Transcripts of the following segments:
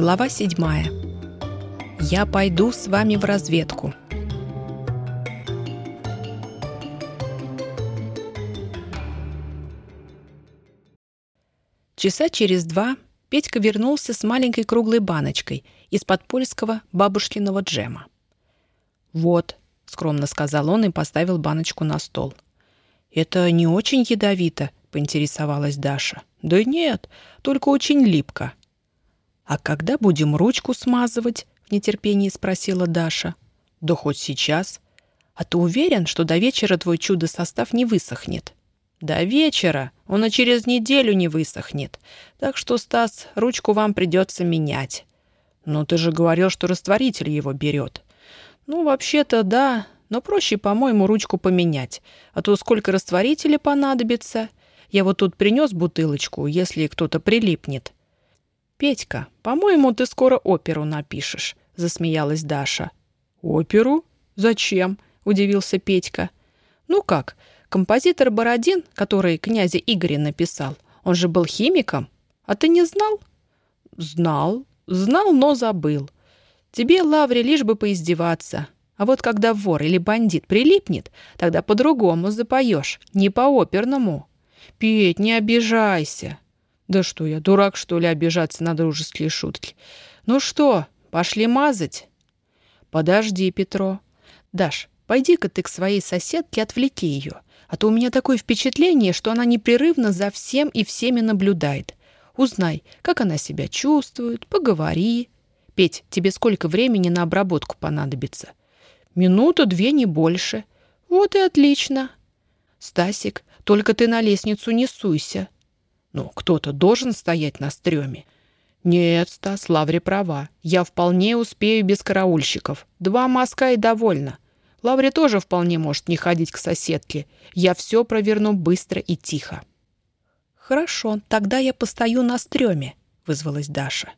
Глава седьмая. Я пойду с вами в разведку. Часа через два Петька вернулся с маленькой круглой баночкой из-под польского бабушкиного джема. «Вот», — скромно сказал он и поставил баночку на стол. «Это не очень ядовито», — поинтересовалась Даша. «Да нет, только очень липко». «А когда будем ручку смазывать?» — в нетерпении спросила Даша. «Да хоть сейчас. А ты уверен, что до вечера твой чудо-состав не высохнет?» «До вечера. Он и через неделю не высохнет. Так что, Стас, ручку вам придется менять». «Но ты же говорил, что растворитель его берет». «Ну, вообще-то, да, но проще, по-моему, ручку поменять. А то сколько растворителя понадобится. Я вот тут принес бутылочку, если кто-то прилипнет». «Петька, по-моему, ты скоро оперу напишешь», — засмеялась Даша. «Оперу? Зачем?» — удивился Петька. «Ну как, композитор Бородин, который князя Игоря написал, он же был химиком. А ты не знал?» «Знал. Знал, но забыл. Тебе, Лавре, лишь бы поиздеваться. А вот когда вор или бандит прилипнет, тогда по-другому запоешь, не по-оперному. Петь, не обижайся. Да что я, дурак, что ли, обижаться на дружеские шутки? Ну что, пошли мазать? Подожди, Петро. Даш, пойди-ка ты к своей соседке, отвлеки ее. А то у меня такое впечатление, что она непрерывно за всем и всеми наблюдает. Узнай, как она себя чувствует, поговори. Петь, тебе сколько времени на обработку понадобится? Минута, две, не больше. Вот и отлично. Стасик, только ты на лестницу не суйся. Ну, кто-то должен стоять на стреме. Нет, Стас, Лавре права. Я вполне успею без караульщиков. Два мазка и довольно. Лавре тоже вполне может не ходить к соседке. Я все проверну быстро и тихо. Хорошо, тогда я постою на стреме, вызвалась Даша.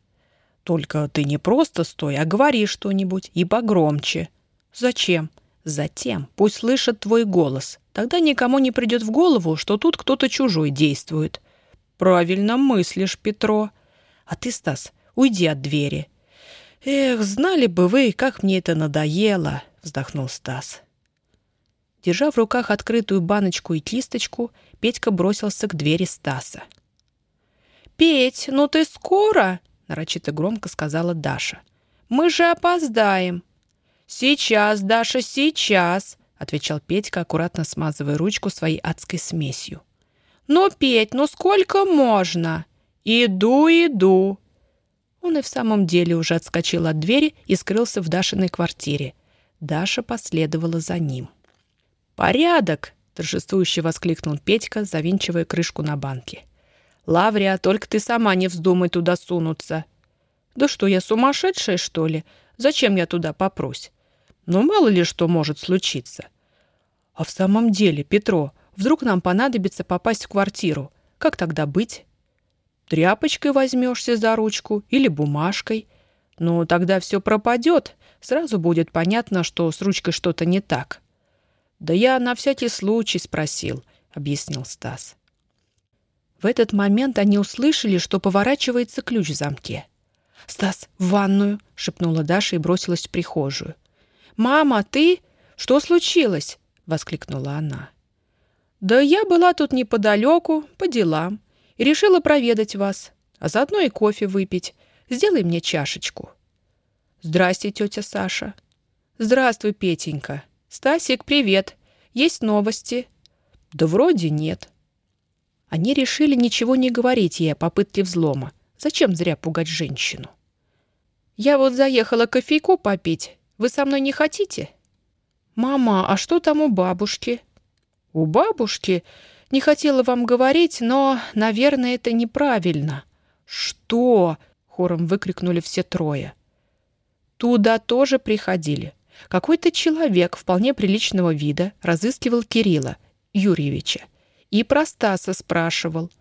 Только ты не просто стой, а говори что-нибудь и погромче. Зачем? Затем пусть слышат твой голос. Тогда никому не придет в голову, что тут кто-то чужой действует. Правильно мыслишь, Петро. А ты, Стас, уйди от двери. Эх, знали бы вы, как мне это надоело, вздохнул Стас. Держа в руках открытую баночку и кисточку, Петька бросился к двери Стаса. «Петь, ну ты скоро?» — нарочито громко сказала Даша. «Мы же опоздаем!» «Сейчас, Даша, сейчас!» — отвечал Петька, аккуратно смазывая ручку своей адской смесью. «Ну, Петь, ну сколько можно?» «Иду, иду!» Он и в самом деле уже отскочил от двери и скрылся в Дашиной квартире. Даша последовала за ним. «Порядок!» — торжествующе воскликнул Петька, завинчивая крышку на банке. «Лаврия, только ты сама не вздумай туда сунуться!» «Да что, я сумасшедшая, что ли? Зачем я туда попрусь? Ну, мало ли что может случиться. А в самом деле, Петро, вдруг нам понадобится попасть в квартиру. Как тогда быть? Тряпочкой возьмешься за ручку или бумажкой. Ну, тогда все пропадет. Сразу будет понятно, что с ручкой что-то не так. Да я на всякий случай спросил, объяснил Стас. В этот момент они услышали, что поворачивается ключ в замке. «Стас, в ванную!» — шепнула Даша и бросилась в прихожую. «Мама, ты? Что случилось?» — воскликнула она. «Да я была тут неподалеку, по делам, и решила проведать вас, а заодно и кофе выпить. Сделай мне чашечку». «Здрасте, тетя Саша». «Здравствуй, Петенька. Стасик, привет. Есть новости?» «Да вроде нет». Они решили ничего не говорить ей о попытке взлома. Зачем зря пугать женщину? «Я вот заехала кофейку попить. Вы со мной не хотите?» «Мама, а что там у бабушки?» «У бабушки? Не хотела вам говорить, но, наверное, это неправильно». «Что?» — хором выкрикнули все трое. Туда тоже приходили. Какой-то человек вполне приличного вида разыскивал Кирилла Юрьевича и про Стаса спрашивал.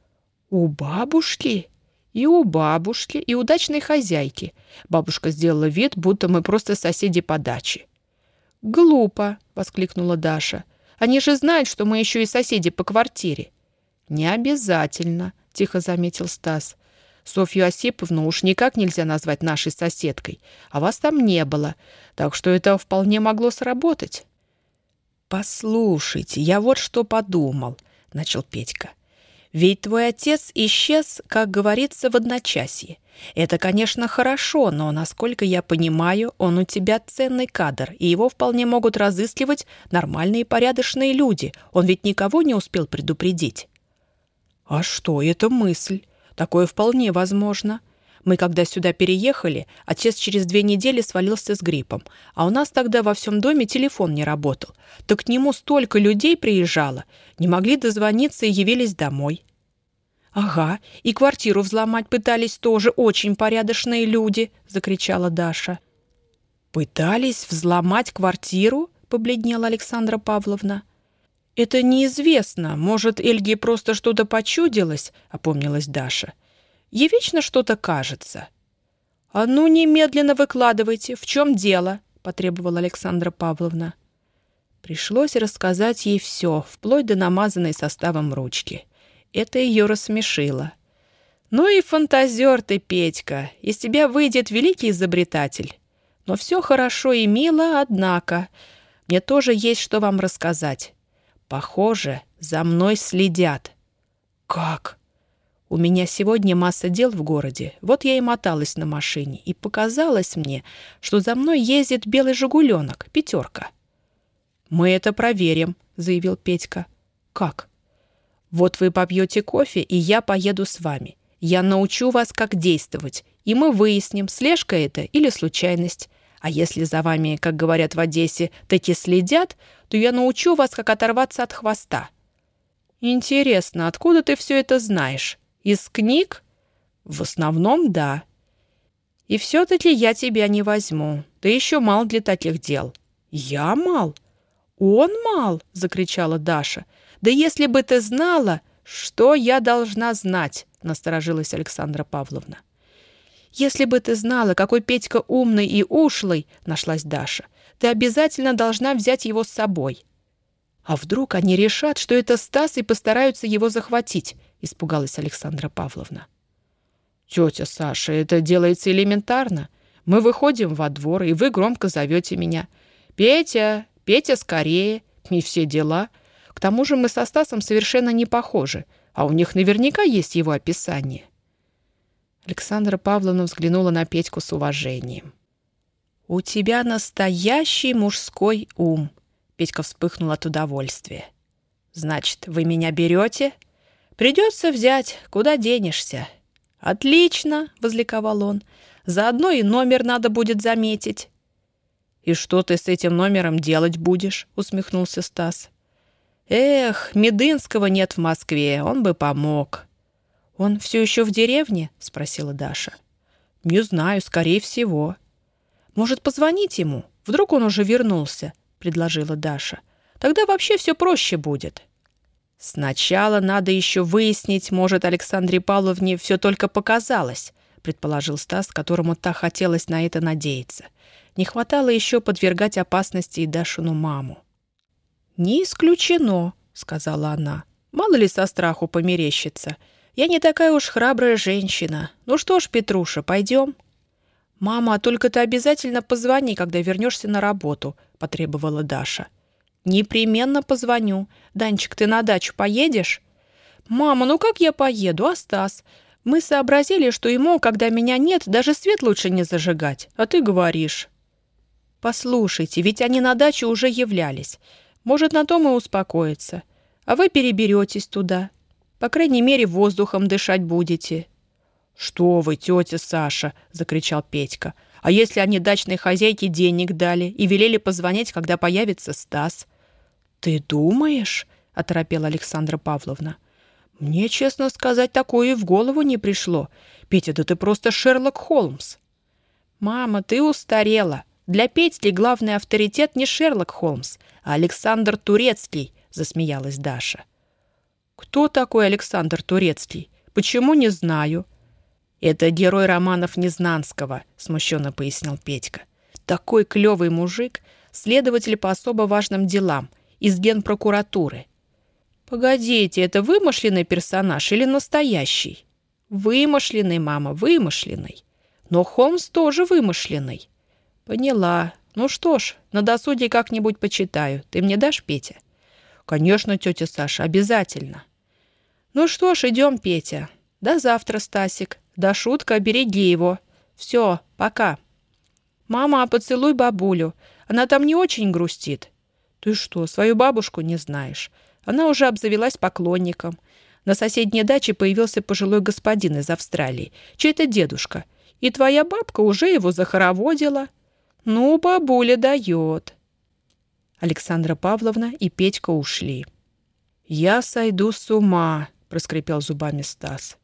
«У бабушки?» И у бабушки, и у дачной хозяйки. Бабушка сделала вид, будто мы просто соседи по даче. «Глупо!» — воскликнула Даша. «Они же знают, что мы еще и соседи по квартире». «Не обязательно», — тихо заметил Стас. Софью Осиповну уж никак нельзя назвать нашей соседкой, а вас там не было, так что это вполне могло сработать». «Послушайте, я вот что подумал», — начал Петька. «Ведь твой отец исчез, как говорится, в одночасье. Это, конечно, хорошо, но, насколько я понимаю, он у тебя ценный кадр, и его вполне могут разыскивать нормальные порядочные люди. Он ведь никого не успел предупредить». «А что, это мысль. Такое вполне возможно. Мы, когда сюда переехали, отец через две недели свалился с гриппом, а у нас тогда во всем доме телефон не работал. Так к нему столько людей приезжало, не могли дозвониться и явились домой. «Ага, и квартиру взломать пытались тоже очень порядочные люди», — закричала Даша. «Пытались взломать квартиру?» — побледнела Александра Павловна. «Это неизвестно. Может, Эльге просто что-то почудилось?» — опомнилась Даша. «Ей вечно что-то кажется». «А ну, немедленно выкладывайте. В чем дело?» — потребовала Александра Павловна. Пришлось рассказать ей все, вплоть до намазанной составом ручки. Это ее рассмешило. «Ну и фантазер ты, Петька. Из тебя выйдет великий изобретатель. Но все хорошо и мило, однако. Мне тоже есть что вам рассказать. Похоже, за мной следят. Как? У меня сегодня масса дел в городе. Вот я и моталась на машине, и показалось мне, что за мной ездит белый «Жигуленок», пятерка. «Мы это проверим», — заявил Петька. «Как?» «Вот вы попьете кофе, и я поеду с вами. Я научу вас, как действовать, и мы выясним, слежка это или случайность. А если за вами, как говорят в Одессе, таки следят, то я научу вас, как оторваться от хвоста». «Интересно, откуда ты все это знаешь? Из книг?» «В основном, да». «И все-таки я тебя не возьму. Ты еще мал для таких дел». «Я мал?» «Он мал!» — закричала Даша. «Да если бы ты знала, что я должна знать!» — насторожилась Александра Павловна. «Если бы ты знала, какой Петька умный и ушлый, — нашлась Даша, — ты обязательно должна взять его с собой». «А вдруг они решат, что это Стас и постараются его захватить?» — испугалась Александра Павловна. «Тетя Саша, это делается элементарно. Мы выходим во двор, и вы громко зовете меня. «Петя! Петя, скорее!» И все дела. К тому же мы со Стасом совершенно не похожи, а у них наверняка есть его описание. Александра Павловна взглянула на Петьку с уважением. «У тебя настоящий мужской ум!» Петька вспыхнул от удовольствия. «Значит, вы меня берете?» «Придется взять, куда денешься». «Отлично!» — возликовал он. «Заодно и номер надо будет заметить». «И что ты с этим номером делать будешь?» — усмехнулся Стас. «Эх, Медынского нет в Москве, он бы помог». «Он все еще в деревне?» — спросила Даша. «Не знаю, скорее всего». «Может, позвонить ему? Вдруг он уже вернулся?» — предложила Даша. «Тогда вообще все проще будет». «Сначала надо еще выяснить, может, Александре Павловне все только показалось», — предположил Стас, которому так хотелось на это надеяться. Не хватало еще подвергать опасности и Дашину маму. «Не исключено», — сказала она. «Мало ли со страху померещится. Я не такая уж храбрая женщина. Ну что ж, Петруша, пойдем?» «Мама, только ты обязательно позвони, когда вернешься на работу», — потребовала Даша. «Непременно позвоню. Данчик, ты на дачу поедешь?» «Мама, ну как я поеду, а Стас? Мы сообразили, что ему, когда меня нет, даже свет лучше не зажигать. А ты говоришь...» «Послушайте, ведь они на дачу уже являлись. Может, на том и успокоиться. А вы переберетесь туда. По крайней мере, воздухом дышать будете». «Что вы, тетя Саша!» — закричал Петька. «А если они дачной хозяйке денег дали и велели позвонить, когда появится Стас?» «Ты думаешь?» — оторопела Александра Павловна. «Мне, честно сказать, такое и в голову не пришло. Петя, да ты просто Шерлок Холмс!» «Мама, ты устарела. Для Петьки главный авторитет не Шерлок Холмс, а Александр Турецкий», — засмеялась Даша. «Кто такой Александр Турецкий? Почему не знаю?» «Это герой романов Незнанского», — смущенно пояснил Петька. «Такой клевый мужик, следователь по особо важным делам, из генпрокуратуры». «Погодите, это вымышленный персонаж или настоящий?» Вымышленный, мама, вымышленный. Но Холмс тоже вымышленный. Поняла. Ну что ж, на досуге как-нибудь почитаю. Ты мне дашь, Петя? Конечно, тетя Саша, обязательно. Ну что ж, идем, Петя. До завтра, Стасик. До шутка, береги его. Все, пока. Мама, поцелуй бабулю. Она там не очень грустит. Ты что, свою бабушку не знаешь? Она уже обзавелась поклонником. На соседней даче появился пожилой господин из Австралии, чей-то дедушка. И твоя бабка уже его захороводила. Ну, бабуля дает. Александра Павловна и Петька ушли. «Я сойду с ума», — проскрипел зубами Стас.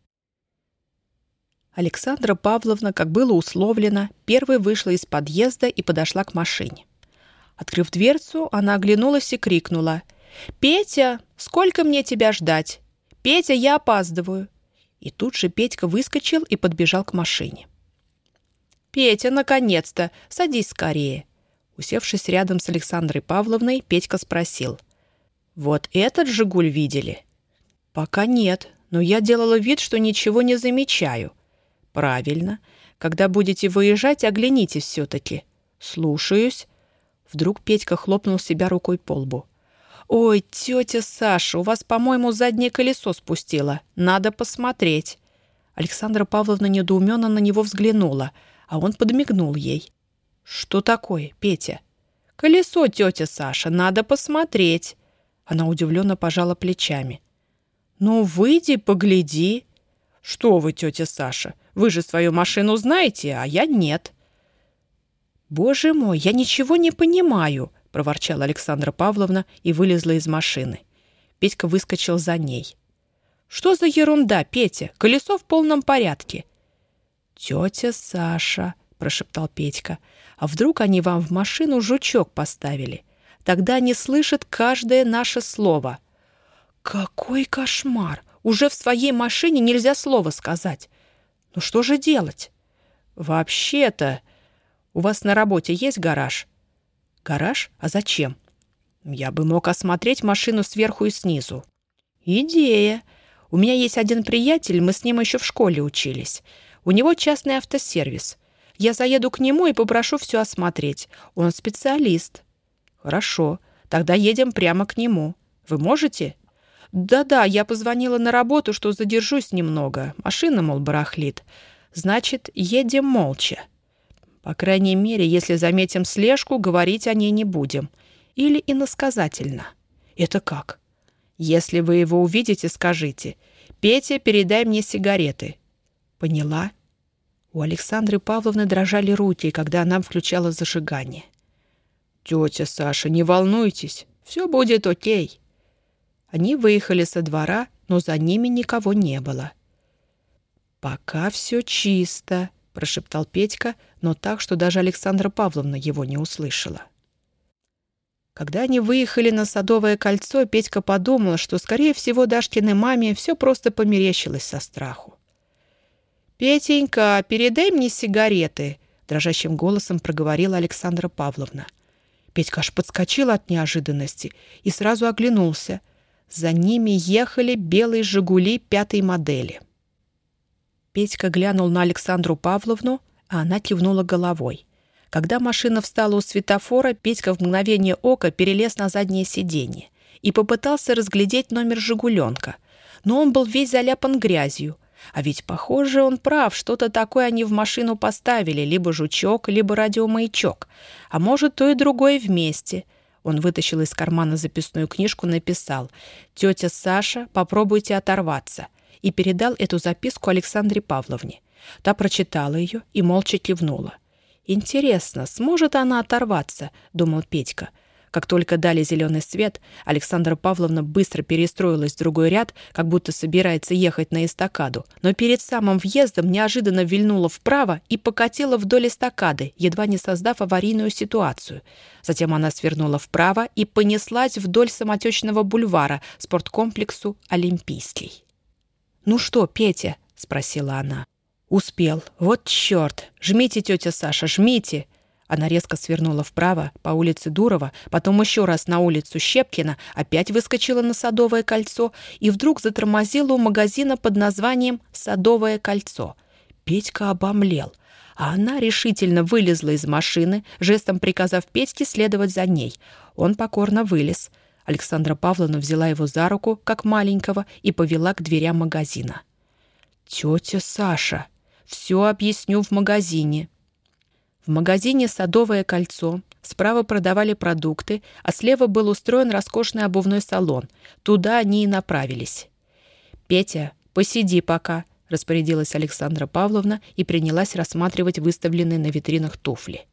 Александра Павловна, как было условлено, первой вышла из подъезда и подошла к машине. Открыв дверцу, она оглянулась и крикнула. «Петя, сколько мне тебя ждать? Петя, я опаздываю!» И тут же Петька выскочил и подбежал к машине. «Петя, наконец-то! Садись скорее!» Усевшись рядом с Александрой Павловной, Петька спросил. «Вот этот «Жигуль» видели?» «Пока нет, но я делала вид, что ничего не замечаю». «Правильно. Когда будете выезжать, оглянитесь все-таки». «Слушаюсь». Вдруг Петька хлопнул себя рукой по лбу. «Ой, тетя Саша, у вас, по-моему, заднее колесо спустило. Надо посмотреть». Александра Павловна недоуменно на него взглянула, а он подмигнул ей. «Что такое, Петя?» «Колесо, тетя Саша, надо посмотреть». Она удивленно пожала плечами. «Ну, выйди, погляди». «Что вы, тетя Саша, вы же свою машину знаете, а я нет». «Боже мой, я ничего не понимаю», — проворчала Александра Павловна и вылезла из машины. Петька выскочил за ней. «Что за ерунда, Петя? Колесо в полном порядке». «Тетя Саша», — прошептал Петька, «а вдруг они вам в машину жучок поставили? Тогда они слышат каждое наше слово». «Какой кошмар! Уже в своей машине нельзя слова сказать. Ну что же делать?» «Вообще-то...» У вас на работе есть гараж?» «Гараж? А зачем?» «Я бы мог осмотреть машину сверху и снизу». «Идея. У меня есть один приятель, мы с ним еще в школе учились. У него частный автосервис. Я заеду к нему и попрошу все осмотреть. Он специалист». «Хорошо. Тогда едем прямо к нему. Вы можете?» «Да-да, я позвонила на работу, что задержусь немного. Машина, мол, барахлит. Значит, едем молча». По крайней мере, если заметим слежку, говорить о ней не будем. Или иносказательно. Это как? Если вы его увидите, скажите. «Петя, передай мне сигареты». Поняла? У Александры Павловны дрожали руки, когда она включала зажигание. «Тетя Саша, не волнуйтесь, все будет окей». Они выехали со двора, но за ними никого не было. «Пока все чисто», прошептал Петька, но так, что даже Александра Павловна его не услышала. Когда они выехали на Садовое кольцо, Петька подумала, что, скорее всего, Дашкиной маме все просто померещилось со страху. «Петенька, передай мне сигареты», — дрожащим голосом проговорила Александра Павловна. Петька аж подскочил от неожиданности и сразу оглянулся. За ними ехали белые «Жигули» пятой модели. Петька глянул на Александру Павловну, а она кивнула головой. Когда машина встала у светофора, Петька в мгновение ока перелез на заднее сиденье и попытался разглядеть номер «Жигуленка». Но он был весь заляпан грязью. А ведь, похоже, он прав, что-то такое они в машину поставили, либо жучок, либо радиомаячок. А может, то и другое вместе. Он вытащил из кармана записную книжку, написал «Тетя Саша, попробуйте оторваться» и передал эту записку Александре Павловне. Та прочитала ее и молча кивнула. «Интересно, сможет она оторваться?» — думал Петька. Как только дали зеленый свет, Александра Павловна быстро перестроилась в другой ряд, как будто собирается ехать на эстакаду, но перед самым въездом неожиданно вильнула вправо и покатила вдоль эстакады, едва не создав аварийную ситуацию. Затем она свернула вправо и понеслась вдоль самотечного бульвара спорткомплексу «Олимпийский». «Ну что, Петя?» — спросила она. «Успел. Вот черт! Жмите, тетя Саша, жмите!» Она резко свернула вправо по улице Дурова, потом еще раз на улицу Щепкина, опять выскочила на Садовое кольцо и вдруг затормозила у магазина под названием «Садовое кольцо». Петька обомлел, а она решительно вылезла из машины, жестом приказав Петьке следовать за ней. Он покорно вылез. Александра Павловна взяла его за руку, как маленького, и повела к дверям магазина. «Тетя Саша, все объясню в магазине», в магазине «Садовое кольцо» справа продавали продукты, а слева был устроен роскошный обувной салон. Туда они и направились. «Петя, посиди пока», — распорядилась Александра Павловна и принялась рассматривать выставленные на витринах туфли.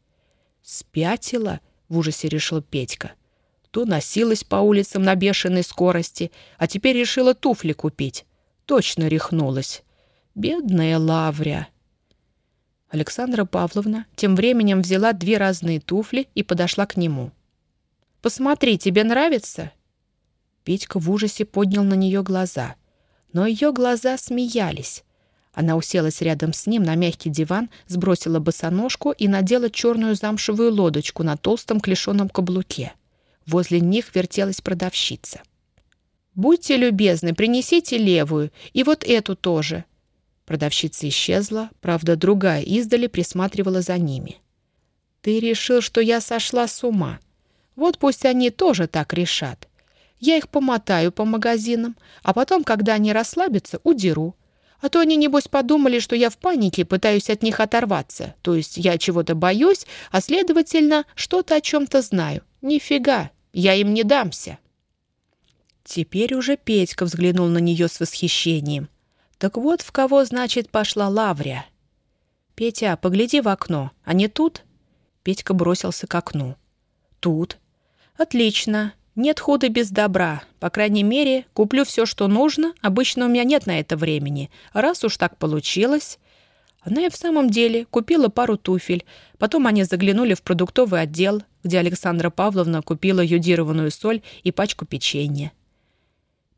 «Спятила?» — в ужасе решил Петька. То носилась по улицам на бешеной скорости, а теперь решила туфли купить. Точно рехнулась. Бедная Лавря. Александра Павловна тем временем взяла две разные туфли и подошла к нему. «Посмотри, тебе нравится?» Петька в ужасе поднял на нее глаза. Но ее глаза смеялись. Она уселась рядом с ним на мягкий диван, сбросила босоножку и надела черную замшевую лодочку на толстом клешеном каблуке. Возле них вертелась продавщица. «Будьте любезны, принесите левую, и вот эту тоже», Продавщица исчезла, правда, другая издали присматривала за ними. «Ты решил, что я сошла с ума. Вот пусть они тоже так решат. Я их помотаю по магазинам, а потом, когда они расслабятся, удеру. А то они, небось, подумали, что я в панике пытаюсь от них оторваться. То есть я чего-то боюсь, а, следовательно, что-то о чем-то знаю. Нифига, я им не дамся». Теперь уже Петька взглянул на нее с восхищением. Так вот в кого, значит, пошла Лаврия. «Петя, погляди в окно. А не тут?» Петька бросился к окну. «Тут». «Отлично. Нет худа без добра. По крайней мере, куплю все, что нужно. Обычно у меня нет на это времени. Раз уж так получилось...» Она и в самом деле купила пару туфель. Потом они заглянули в продуктовый отдел, где Александра Павловна купила йодированную соль и пачку печенья.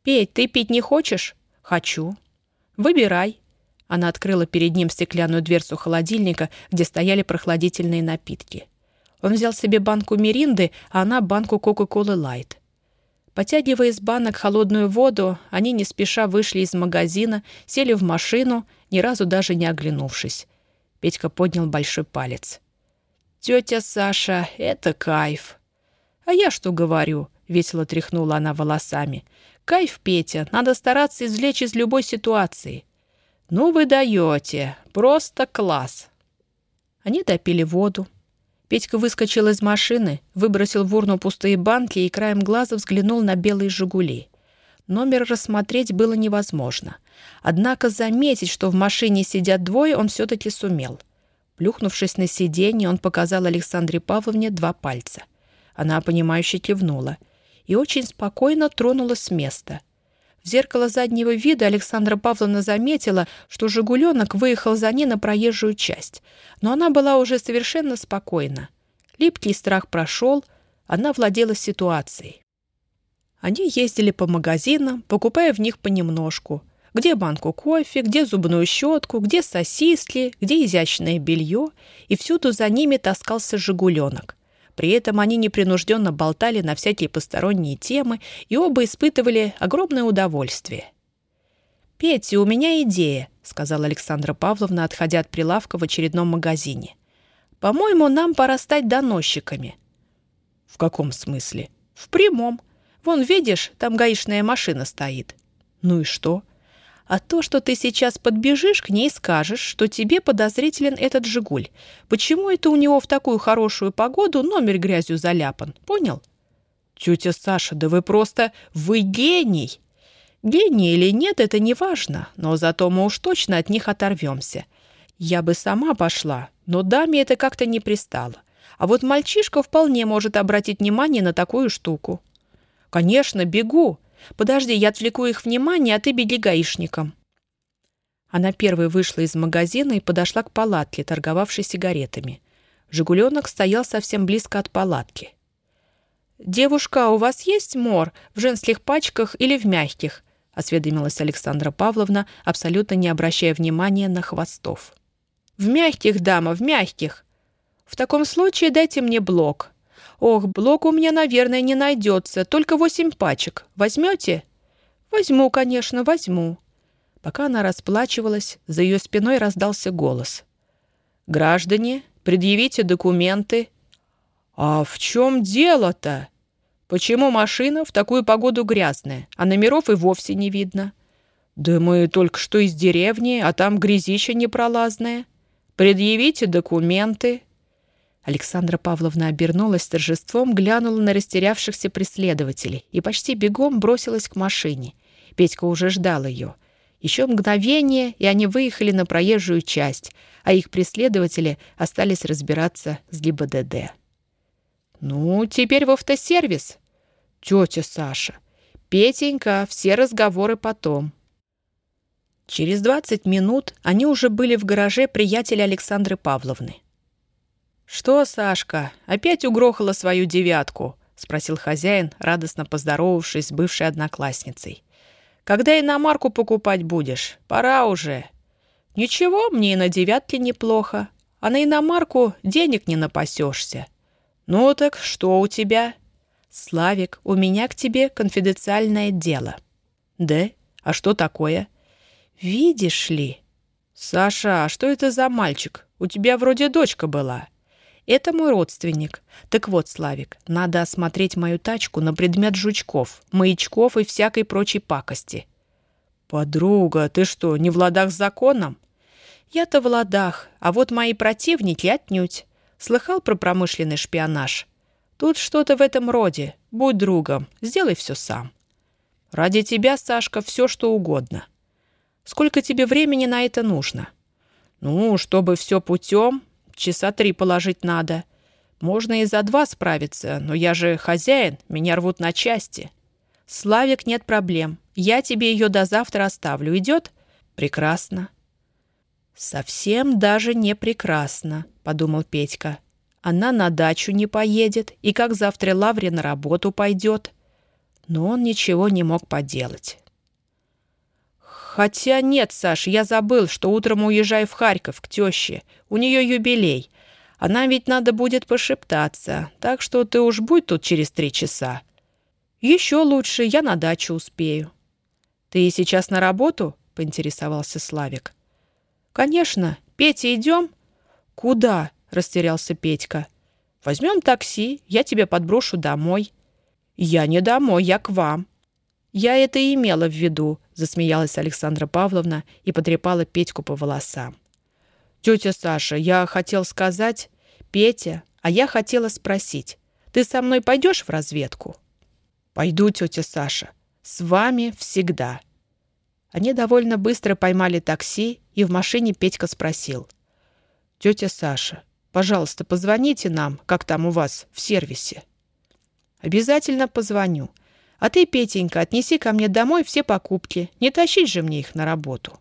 «Петь, ты пить не хочешь?» «Хочу». «Выбирай». Она открыла перед ним стеклянную дверцу холодильника, где стояли прохладительные напитки. Он взял себе банку Миринды, а она банку Кока-Колы Лайт. Потягивая из банок холодную воду, они не спеша вышли из магазина, сели в машину, ни разу даже не оглянувшись. Петька поднял большой палец. «Тетя Саша, это кайф!» «А я что говорю?» — весело тряхнула она волосами. Кайф, Петя, надо стараться извлечь из любой ситуации. Ну вы даете, просто класс. Они допили воду. Петька выскочил из машины, выбросил в урну пустые банки и краем глаза взглянул на белые «Жигули». Номер рассмотреть было невозможно. Однако заметить, что в машине сидят двое, он все-таки сумел. Плюхнувшись на сиденье, он показал Александре Павловне два пальца. Она, понимающе кивнула и очень спокойно тронулась с места. В зеркало заднего вида Александра Павловна заметила, что «Жигуленок» выехал за ней на проезжую часть, но она была уже совершенно спокойна. Липкий страх прошел, она владела ситуацией. Они ездили по магазинам, покупая в них понемножку. Где банку кофе, где зубную щетку, где сосиски, где изящное белье, и всюду за ними таскался «Жигуленок». При этом они непринужденно болтали на всякие посторонние темы и оба испытывали огромное удовольствие. «Петя, у меня идея», — сказала Александра Павловна, отходя от прилавка в очередном магазине. «По-моему, нам пора стать доносчиками». «В каком смысле?» «В прямом. Вон, видишь, там гаишная машина стоит». «Ну и что?» А то, что ты сейчас подбежишь к ней и скажешь, что тебе подозрителен этот «Жигуль». Почему это у него в такую хорошую погоду номер грязью заляпан? Понял? Тетя Саша, да вы просто... Вы гений! Гений или нет, это не важно, но зато мы уж точно от них оторвемся. Я бы сама пошла, но даме это как-то не пристало. А вот мальчишка вполне может обратить внимание на такую штуку. Конечно, бегу. Подожди, я отвлеку их внимание, а ты беги гаишником». Она первой вышла из магазина и подошла к палатке, торговавшей сигаретами. «Жигуленок» стоял совсем близко от палатки. «Девушка, у вас есть мор в женских пачках или в мягких?» — осведомилась Александра Павловна, абсолютно не обращая внимания на хвостов. «В мягких, дама, в мягких!» В таком случае дайте мне блок. Ох, блок у меня, наверное, не найдется, только восемь пачек. Возьмете? Возьму, конечно, возьму. Пока она расплачивалась, за ее спиной раздался голос. «Граждане, предъявите документы». «А в чем дело-то? Почему машина в такую погоду грязная, а номеров и вовсе не видно?» «Да мы только что из деревни, а там грязища непролазная. Предъявите документы». Александра Павловна обернулась торжеством, глянула на растерявшихся преследователей и почти бегом бросилась к машине. Петька уже ждал ее. Еще мгновение, и они выехали на проезжую часть, а их преследователи остались разбираться с ГИБДД. «Ну, теперь в автосервис?» «Тетя Саша, Петенька, все разговоры потом. Через 20 минут они уже были в гараже приятеля Александры Павловны. «Что, Сашка, опять угрохала свою девятку?» — спросил хозяин, радостно поздоровавшись с бывшей одноклассницей. «Когда иномарку покупать будешь? Пора уже». «Ничего, мне и на девятке неплохо, а на иномарку денег не напасешься». «Ну так что у тебя?» «Славик, у меня к тебе конфиденциальное дело». «Да? А что такое?» «Видишь ли...» «Саша, а что это за мальчик? У тебя вроде дочка была». «Это мой родственник. Так вот, Славик, надо осмотреть мою тачку на предмет жучков, маячков и всякой прочей пакости». «Подруга, ты что, не в ладах с законом?» «Я-то в ладах, а вот мои противники отнюдь. Слыхал про промышленный шпионаж? Тут что-то в этом роде. Будь другом, сделай все сам». «Ради тебя, Сашка, все что угодно». Сколько тебе времени на это нужно? Ну, чтобы все путем, часа три положить надо. Можно и за два справиться, но я же хозяин, меня рвут на части. Славик, нет проблем. Я тебе ее до завтра оставлю. Идет? Прекрасно. Совсем даже не прекрасно, подумал Петька. Она на дачу не поедет, и как завтра Лавре на работу пойдет. Но он ничего не мог поделать. «Хотя нет, Саш, я забыл, что утром уезжаю в Харьков к теще. У нее юбилей. А нам ведь надо будет пошептаться, так что ты уж будь тут через три часа. Еще лучше, я на дачу успею». «Ты сейчас на работу?» — поинтересовался Славик. «Конечно. Петя, идем?» «Куда?» — растерялся Петька. «Возьмем такси, я тебя подброшу домой». «Я не домой, я к вам». «Я это и имела в виду», — засмеялась Александра Павловна и потрепала Петьку по волосам. «Тетя Саша, я хотел сказать...» «Петя, а я хотела спросить, ты со мной пойдешь в разведку?» «Пойду, тетя Саша. С вами всегда». Они довольно быстро поймали такси, и в машине Петька спросил. «Тетя Саша, пожалуйста, позвоните нам, как там у вас, в сервисе». «Обязательно позвоню. А ты, Петенька, отнеси ко мне домой все покупки. Не тащить же мне их на работу».